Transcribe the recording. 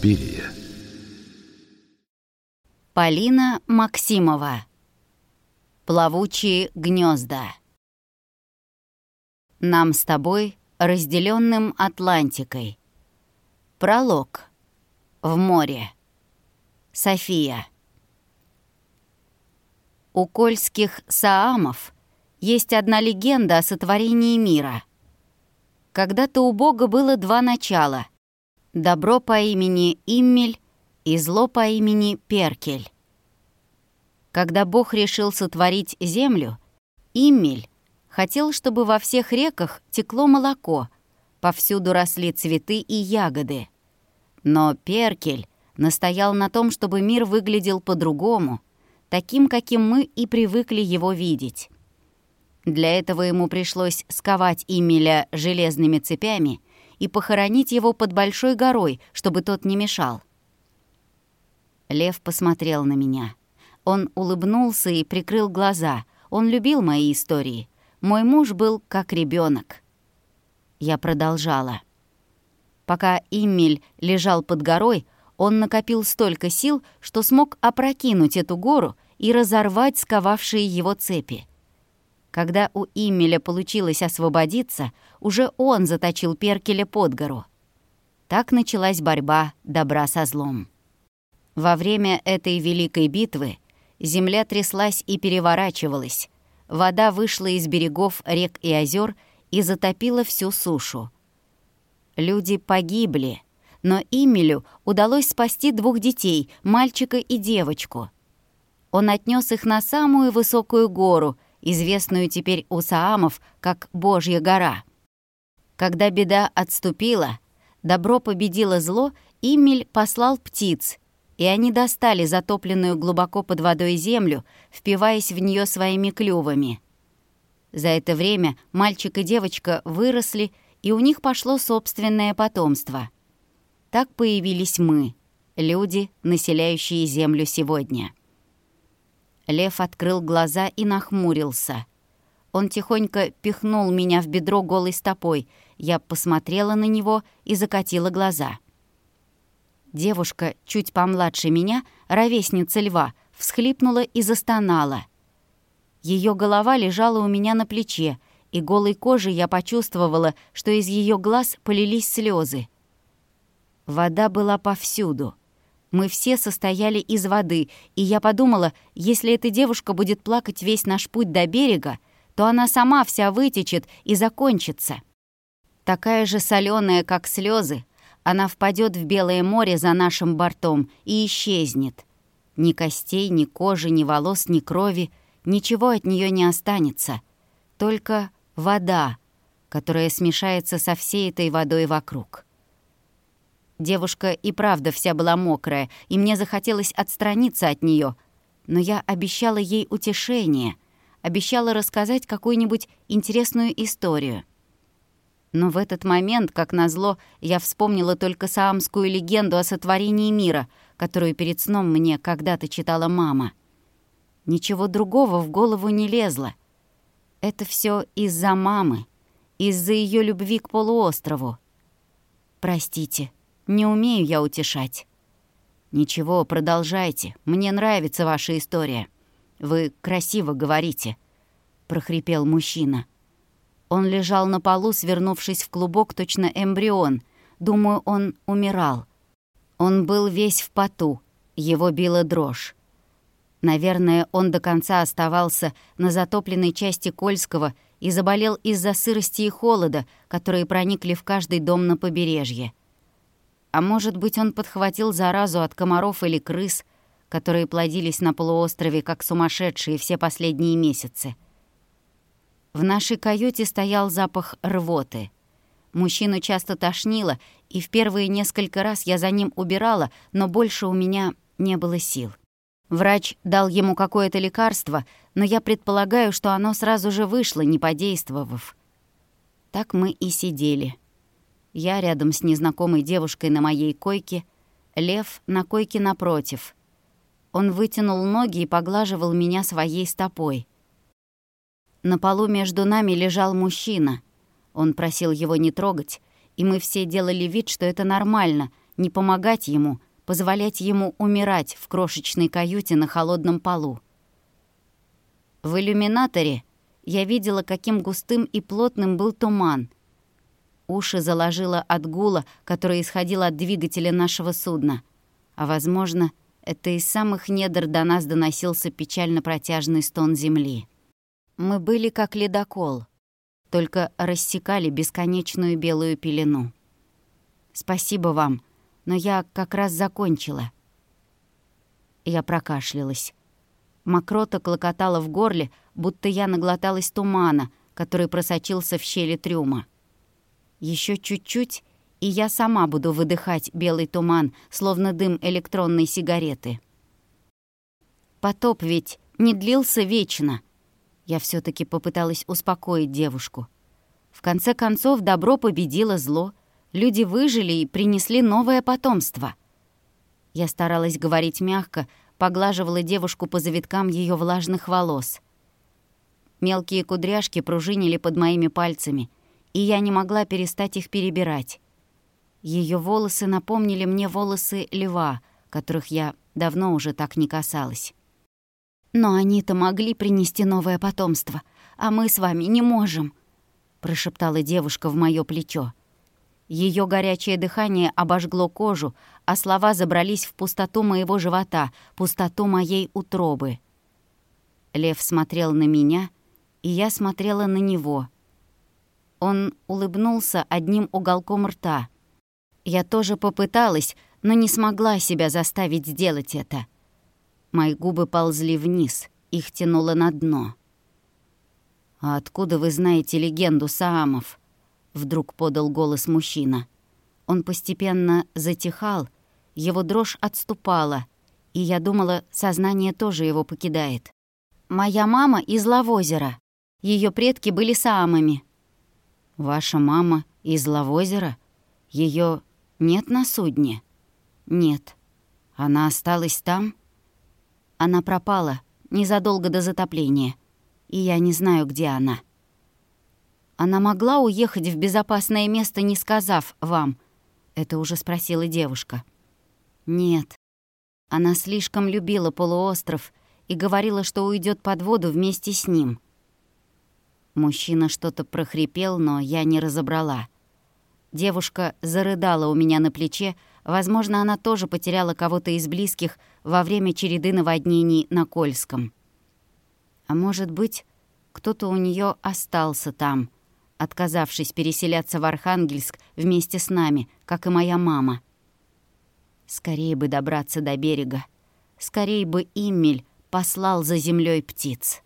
Суспирия. Полина Максимова. Плавучие гнезда. Нам с тобой, разделенным Атлантикой. Пролог. В море. София. У кольских саамов есть одна легенда о сотворении мира. Когда-то у Бога было два начала — добро по имени Иммель и зло по имени Перкель. Когда Бог решил сотворить землю, Иммель хотел, чтобы во всех реках текло молоко, повсюду росли цветы и ягоды. Но Перкель настоял на том, чтобы мир выглядел по-другому, таким, каким мы и привыкли его видеть. Для этого ему пришлось сковать Имеля железными цепями и похоронить его под большой горой, чтобы тот не мешал. Лев посмотрел на меня. Он улыбнулся и прикрыл глаза. Он любил мои истории. Мой муж был как ребенок. Я продолжала. Пока Иммель лежал под горой, он накопил столько сил, что смог опрокинуть эту гору и разорвать сковавшие его цепи. Когда у Иммеля получилось освободиться, уже он заточил Перкеля под гору. Так началась борьба добра со злом. Во время этой великой битвы земля тряслась и переворачивалась. Вода вышла из берегов рек и озер и затопила всю сушу. Люди погибли, но Имелю удалось спасти двух детей, мальчика и девочку. Он отнес их на самую высокую гору, известную теперь у Саамов как Божья гора. Когда беда отступила, добро победило зло, Имель послал птиц, и они достали затопленную глубоко под водой землю, впиваясь в нее своими клювами. За это время мальчик и девочка выросли, и у них пошло собственное потомство. Так появились мы, люди, населяющие землю сегодня. Лев открыл глаза и нахмурился. Он тихонько пихнул меня в бедро голой стопой. Я посмотрела на него и закатила глаза — Девушка, чуть помладше меня, ровесница льва, всхлипнула и застонала. Ее голова лежала у меня на плече, и голой кожей я почувствовала, что из ее глаз полились слезы. Вода была повсюду. Мы все состояли из воды, и я подумала, если эта девушка будет плакать весь наш путь до берега, то она сама вся вытечет и закончится. Такая же соленая, как слезы, она впадет в Белое море за нашим бортом и исчезнет. Ни костей, ни кожи, ни волос, ни крови, ничего от нее не останется. Только вода, которая смешается со всей этой водой вокруг. Девушка и правда вся была мокрая, и мне захотелось отстраниться от нее, но я обещала ей утешение, обещала рассказать какую-нибудь интересную историю. Но в этот момент, как назло, я вспомнила только саамскую легенду о сотворении мира, которую перед сном мне когда-то читала мама. Ничего другого в голову не лезло. Это все из-за мамы, из-за ее любви к полуострову. Простите, не умею я утешать. Ничего, продолжайте. Мне нравится ваша история. Вы красиво говорите, прохрипел мужчина. Он лежал на полу, свернувшись в клубок, точно эмбрион. Думаю, он умирал. Он был весь в поту, его била дрожь. Наверное, он до конца оставался на затопленной части Кольского и заболел из-за сырости и холода, которые проникли в каждый дом на побережье. А может быть, он подхватил заразу от комаров или крыс, которые плодились на полуострове как сумасшедшие все последние месяцы. В нашей каюте стоял запах рвоты. Мужчину часто тошнило, и в первые несколько раз я за ним убирала, но больше у меня не было сил. Врач дал ему какое-то лекарство, но я предполагаю, что оно сразу же вышло, не подействовав. Так мы и сидели. Я рядом с незнакомой девушкой на моей койке, Лев на койке напротив. Он вытянул ноги и поглаживал меня своей стопой. На полу между нами лежал мужчина. Он просил его не трогать, и мы все делали вид, что это нормально, не помогать ему, позволять ему умирать в крошечной каюте на холодном полу. В иллюминаторе я видела, каким густым и плотным был туман. Уши заложило от гула, который исходил от двигателя нашего судна. А, возможно, это из самых недр до нас доносился печально протяжный стон земли. Мы были как ледокол, только рассекали бесконечную белую пелену. «Спасибо вам, но я как раз закончила». Я прокашлялась. Мокрота клокотала в горле, будто я наглоталась тумана, который просочился в щели трюма. Еще чуть-чуть, и я сама буду выдыхать белый туман, словно дым электронной сигареты. Потоп ведь не длился вечно. Я все таки попыталась успокоить девушку. В конце концов, добро победило зло, люди выжили и принесли новое потомство. Я старалась говорить мягко, поглаживала девушку по завиткам ее влажных волос. Мелкие кудряшки пружинили под моими пальцами, и я не могла перестать их перебирать. Ее волосы напомнили мне волосы льва, которых я давно уже так не касалась. «Но они-то могли принести новое потомство, а мы с вами не можем», — прошептала девушка в моё плечо. Ее горячее дыхание обожгло кожу, а слова забрались в пустоту моего живота, пустоту моей утробы. Лев смотрел на меня, и я смотрела на него. Он улыбнулся одним уголком рта. Я тоже попыталась, но не смогла себя заставить сделать это. Мои губы ползли вниз, их тянуло на дно. «А откуда вы знаете легенду Саамов?» Вдруг подал голос мужчина. Он постепенно затихал, его дрожь отступала, и я думала, сознание тоже его покидает. «Моя мама из Лавозера. Ее предки были самыми». «Ваша мама из Лавозера? Ее нет на судне?» «Нет». «Она осталась там?» «Она пропала незадолго до затопления, и я не знаю, где она». Она могла уехать в безопасное место, не сказав вам? Это уже спросила девушка. Нет. Она слишком любила полуостров и говорила, что уйдет под воду вместе с ним. Мужчина что-то прохрипел, но я не разобрала. Девушка зарыдала у меня на плече, возможно, она тоже потеряла кого-то из близких во время череды наводнений на Кольском. А может быть, кто-то у нее остался там — отказавшись переселяться в Архангельск вместе с нами, как и моя мама. Скорее бы добраться до берега. Скорее бы Иммель послал за землей птиц.